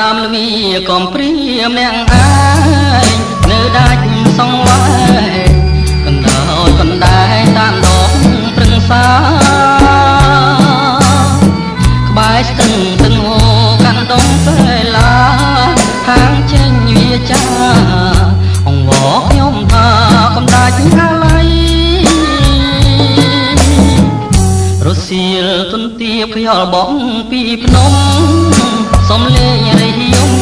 ដើមលវីកំព្រាមអ្នកអាយនៅដាច់សងវ៉ែ រសៀលទុនទៀបខ្យល់បងពីភ្នំសំលេងរៃយំ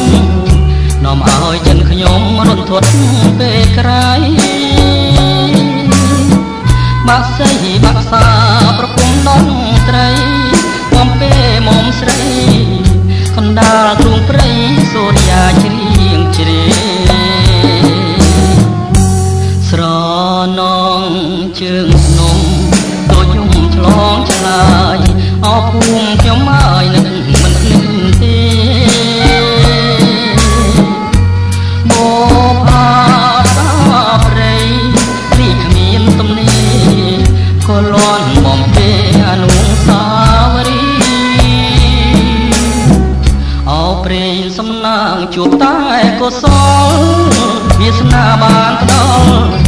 នាំឲ្យចិនខ្ញុំរន្ធត់ពេលក្រៃបាក់សៃបាក់សាប្រគំដងត្រីបំពេមុំស្រីកណ្ដាលទ្រូងព្រៃសូរិយាជ្រៀ ភូមិខ្ញុំហើយនឹងមិនភ្លេចទេបផាសាព្រៃរីគ្មានទំនេរក៏លន់បំពេអនុសាវរីយ៍អោព្រេងសំណាងជួបតែកុសលវាសនាបានផ្ដល់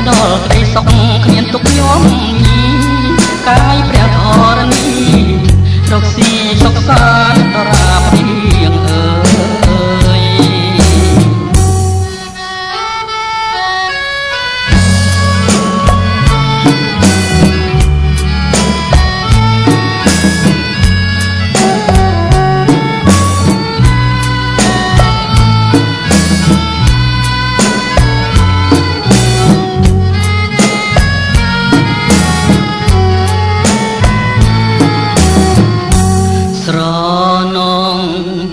ផ្ដល់ក្តីសុខគ្មានទុកយំញីកាយព្រះធរណីរកស៊ីសុខសា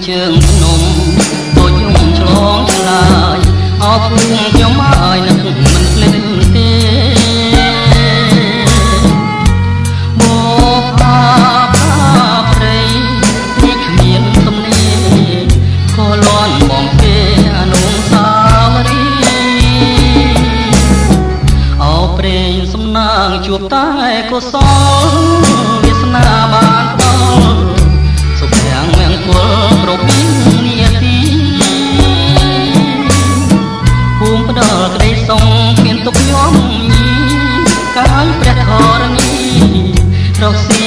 ជើងភ្នំដូចយំឆ្លងឆ្លើយអរគុណខ្ញុំហើយនឹងមិនភ្លេចទេមកផាផាព្រៃនេះគ្មានទំនេរក៏លន់បំពេអនុសាវរីយ៍អោព្រេងសំណាងជួបតែកុសលវាសនាបានផ្ដល់សុខរាំងមង្គល គ្រប់នាទីភូមិផ្ដល់ក្តីសុខគ្មានទុកយំញីកាយព្រះធរណីរកស៊ីសុខសាន្តដរាប